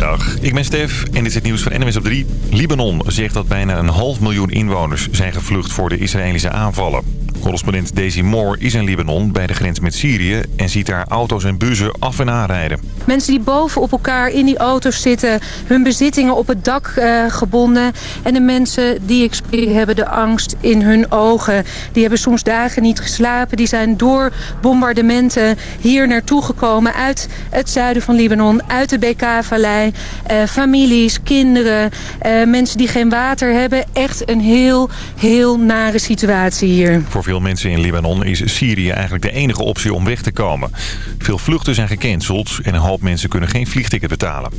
Goedemiddag, ik ben Stef en dit is het nieuws van NMS op 3. Libanon zegt dat bijna een half miljoen inwoners zijn gevlucht voor de Israëlische aanvallen. Correspondent Daisy Moore is in Libanon bij de grens met Syrië... en ziet daar auto's en bussen af en aanrijden. Mensen die boven op elkaar in die auto's zitten... hun bezittingen op het dak uh, gebonden. En de mensen die ik spreek hebben de angst in hun ogen. Die hebben soms dagen niet geslapen. Die zijn door bombardementen hier naartoe gekomen... uit het zuiden van Libanon, uit de BK-vallei. Uh, families, kinderen, uh, mensen die geen water hebben. Echt een heel, heel nare situatie hier. Voor veel mensen in Libanon is Syrië eigenlijk de enige optie om weg te komen. Veel vluchten zijn gecanceld en een hoop mensen kunnen geen vliegticket betalen.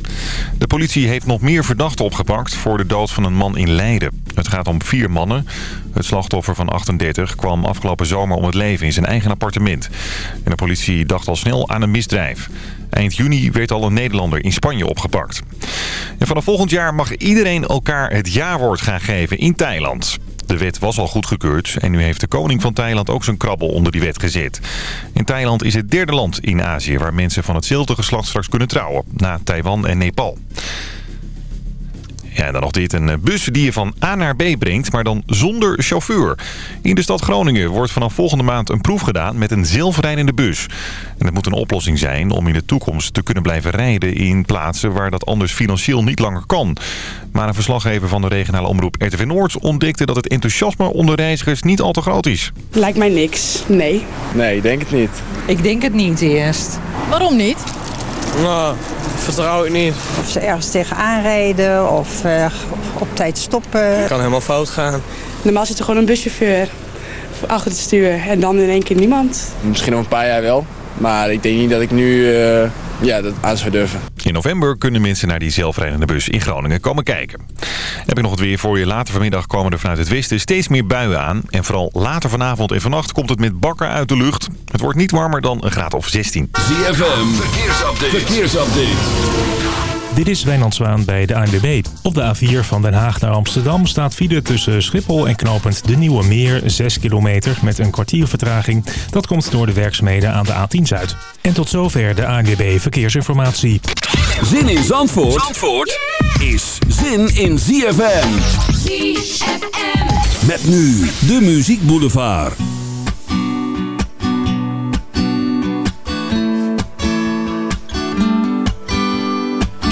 De politie heeft nog meer verdachten opgepakt voor de dood van een man in Leiden. Het gaat om vier mannen. Het slachtoffer van 38 kwam afgelopen zomer om het leven in zijn eigen appartement. En de politie dacht al snel aan een misdrijf. Eind juni werd al een Nederlander in Spanje opgepakt. En vanaf volgend jaar mag iedereen elkaar het jaarwoord gaan geven in Thailand. De wet was al goedgekeurd en nu heeft de koning van Thailand ook zijn krabbel onder die wet gezet. In Thailand is het derde land in Azië waar mensen van hetzelfde geslacht straks kunnen trouwen, na Taiwan en Nepal. Ja, en dan nog dit. Een bus die je van A naar B brengt, maar dan zonder chauffeur. In de stad Groningen wordt vanaf volgende maand een proef gedaan met een zelfrijdende bus. En dat moet een oplossing zijn om in de toekomst te kunnen blijven rijden in plaatsen waar dat anders financieel niet langer kan. Maar een verslaggever van de regionale omroep RTV Noord ontdekte dat het enthousiasme onder reizigers niet al te groot is. Lijkt mij niks, nee. Nee, ik denk het niet. Ik denk het niet eerst. Waarom niet? Nou, vertrouw ik niet. Of ze ergens tegenaan rijden of uh, op tijd stoppen. Het kan helemaal fout gaan. Normaal zit er gewoon een buschauffeur achter het stuur en dan in één keer niemand. Misschien nog een paar jaar wel. Maar ik denk niet dat ik nu uh, ja, dat aan zou durven. In november kunnen mensen naar die zelfrijdende bus in Groningen komen kijken. Heb ik nog het weer voor je. Later vanmiddag komen er vanuit het westen steeds meer buien aan. En vooral later vanavond en vannacht komt het met bakker uit de lucht. Het wordt niet warmer dan een graad of 16. ZFM, verkeersupdate. verkeersupdate. Dit is Wijnand Zwaan bij de ANWB. Op de A4 van Den Haag naar Amsterdam staat file tussen Schiphol en knopend De Nieuwe Meer 6 kilometer met een kwartier vertraging. Dat komt door de werkzaamheden aan de A10 Zuid. En tot zover de ANWB Verkeersinformatie. Zin in Zandvoort, Zandvoort is zin in ZFM. ZFM. Met nu de Muziek Boulevard.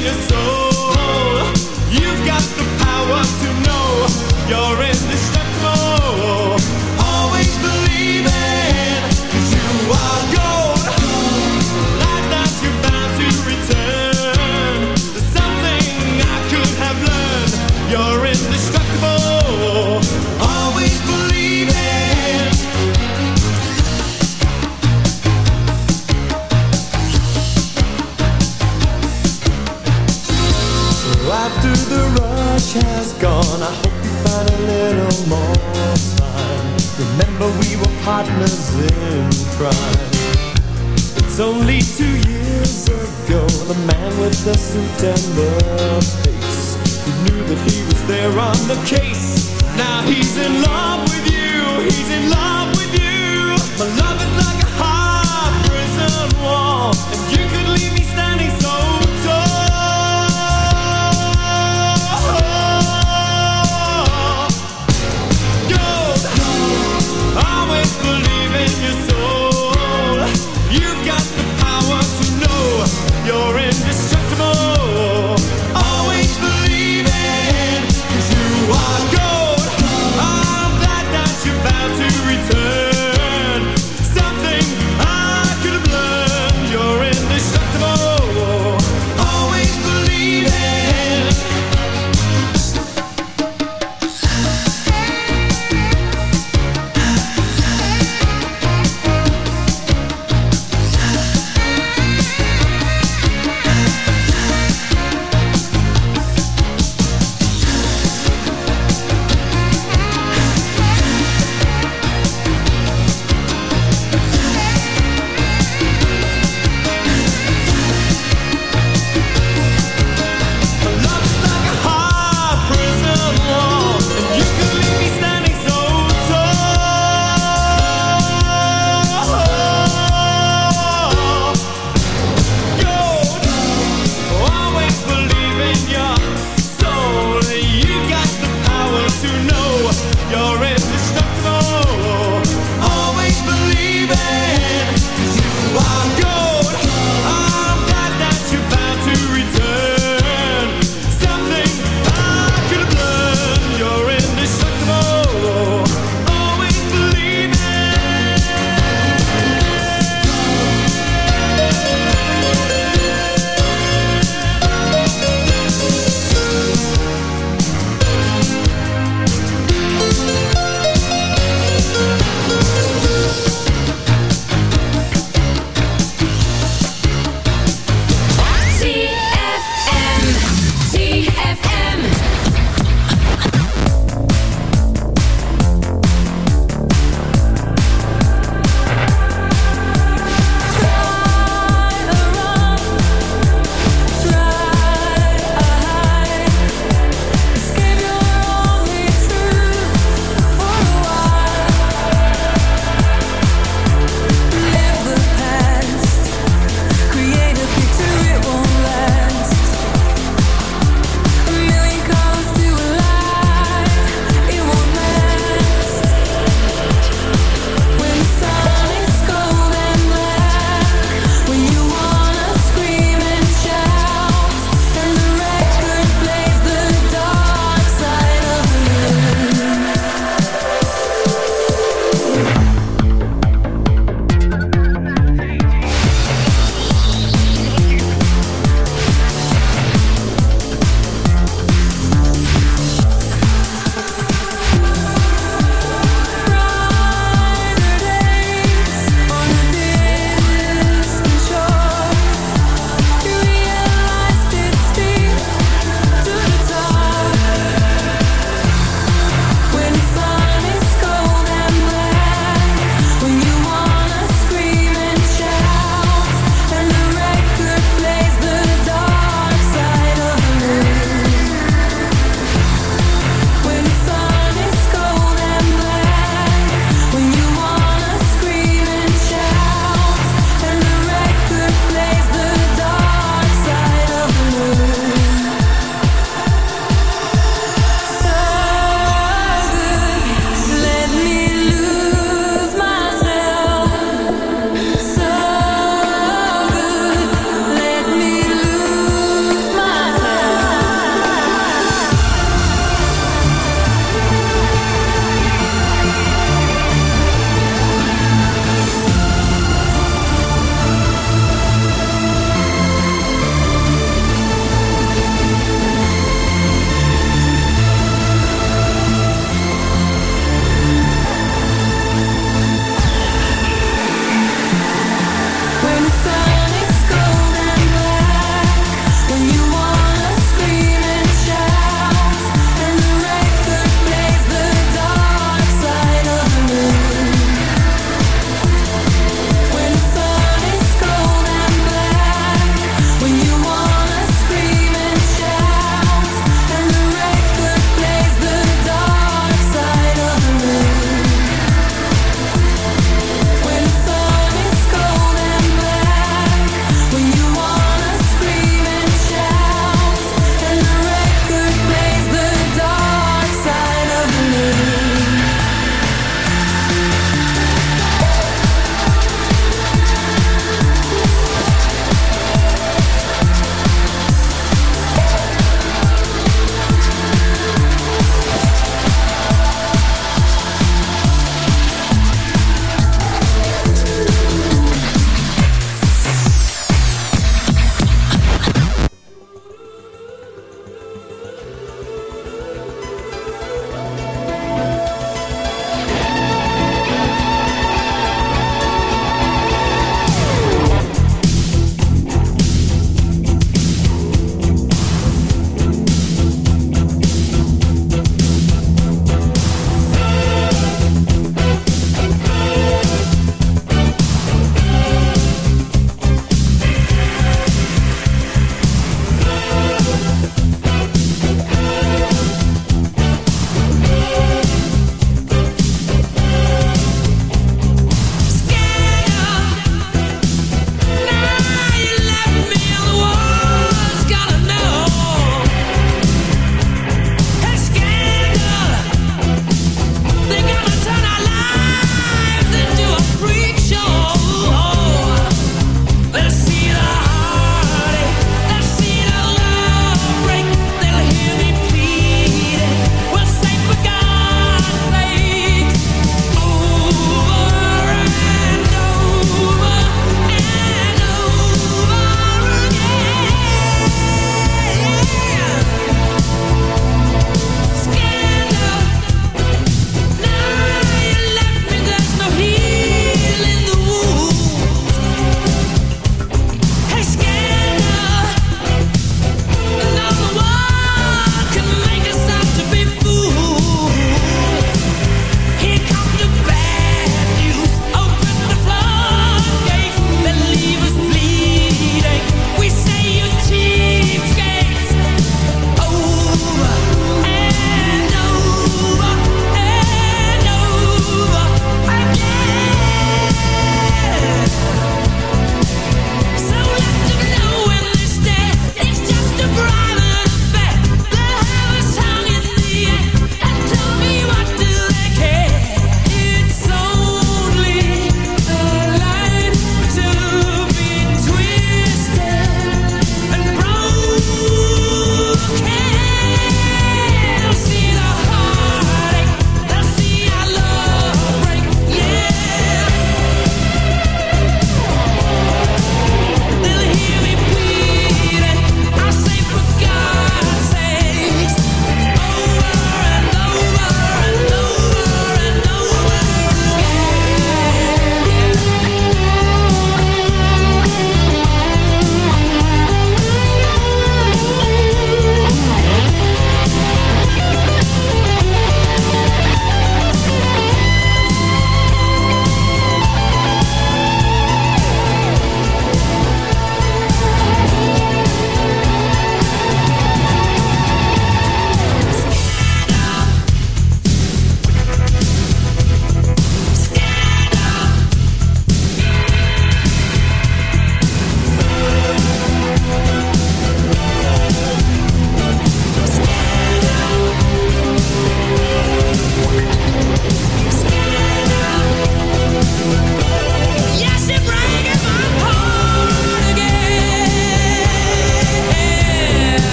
your soul.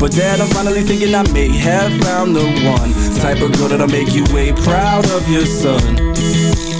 But then I'm finally thinking I may have found the one Type of girl that'll make you way proud of your son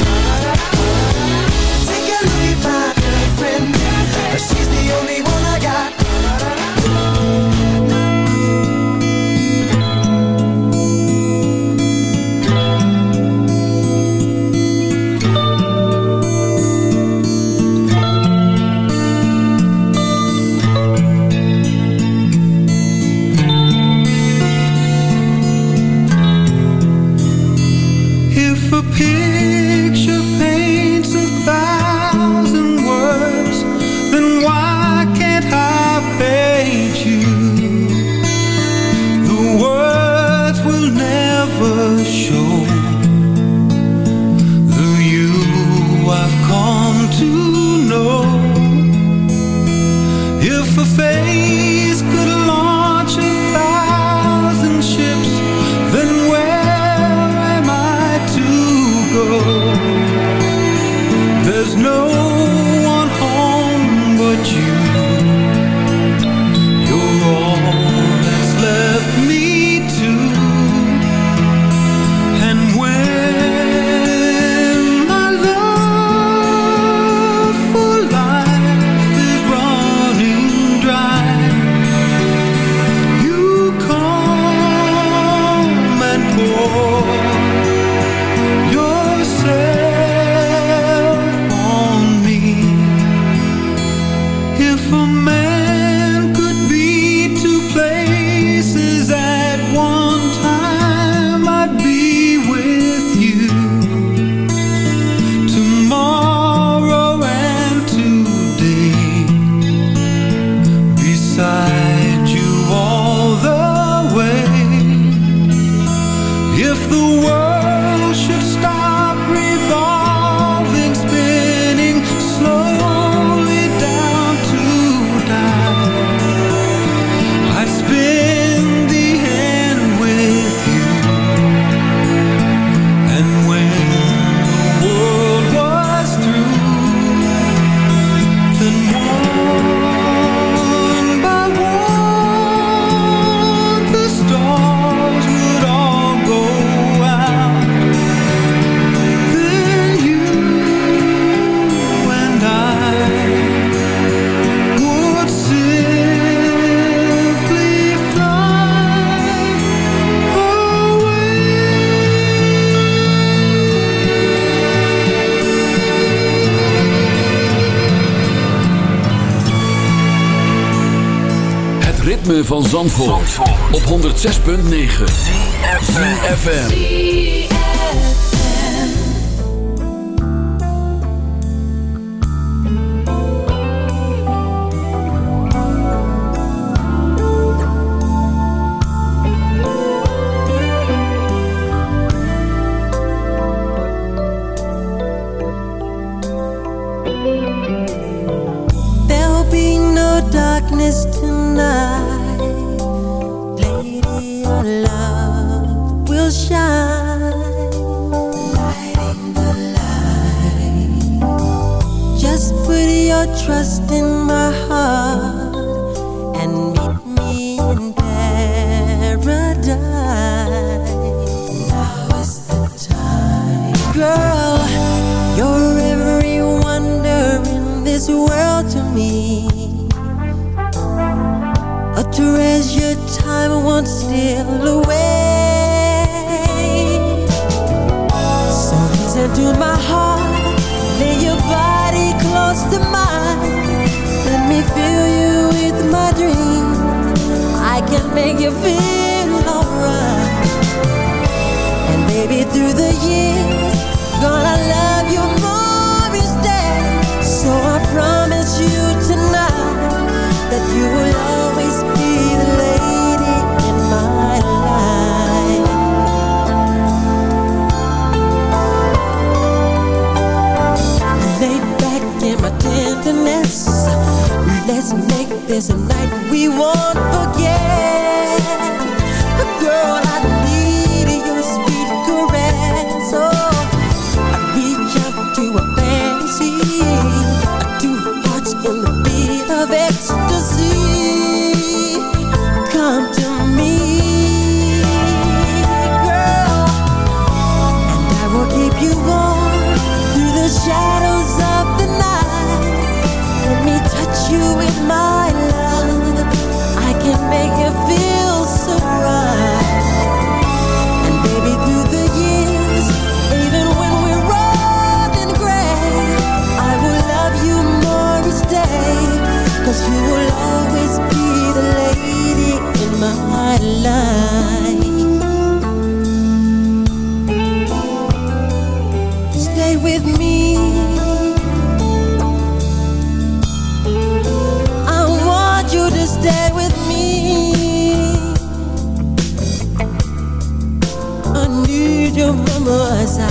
106.9 FM. To my heart. Lay your body close to mine. Let me fill you with my dreams. I can make you feel alright. And baby, through the years, gonna love you more. There's a light we won't forget. Girl I need your sweet caress. Oh, I reach out to a fantasy. Two hearts in the beat of it. Stay with me. I want you to stay with me. I need you my side.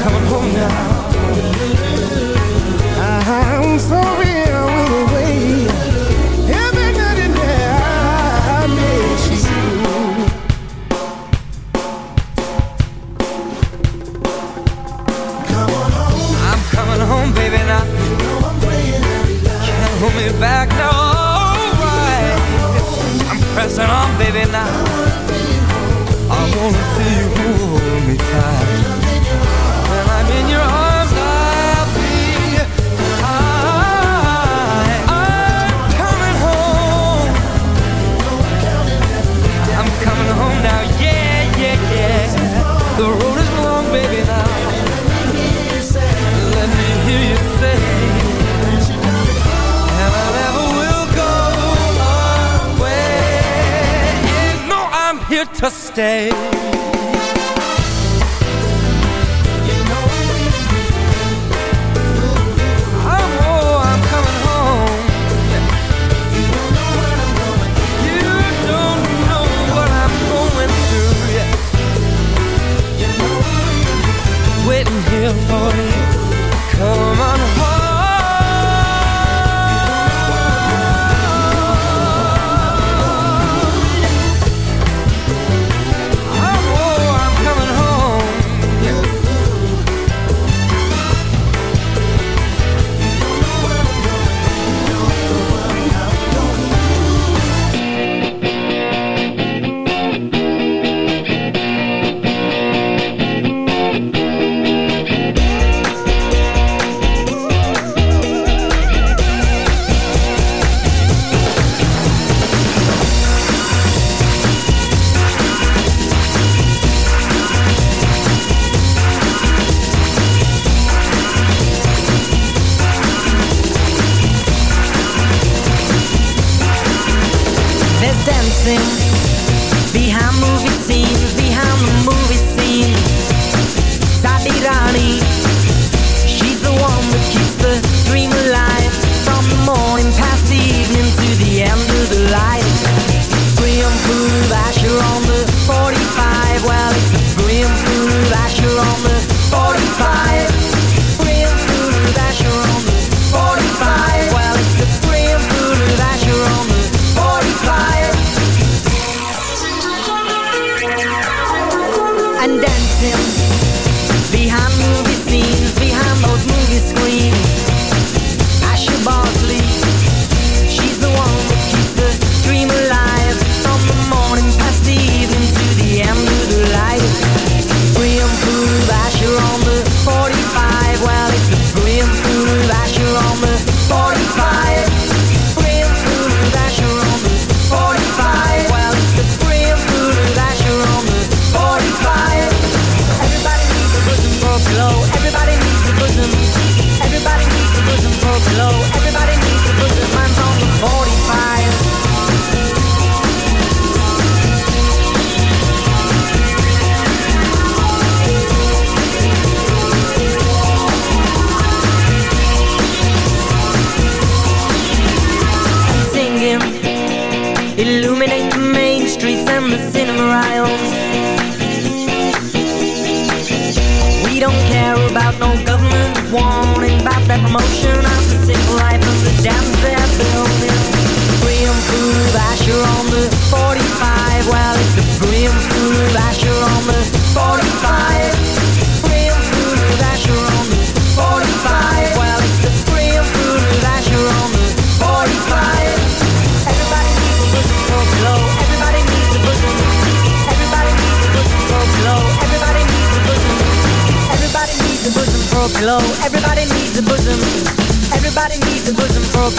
coming home now.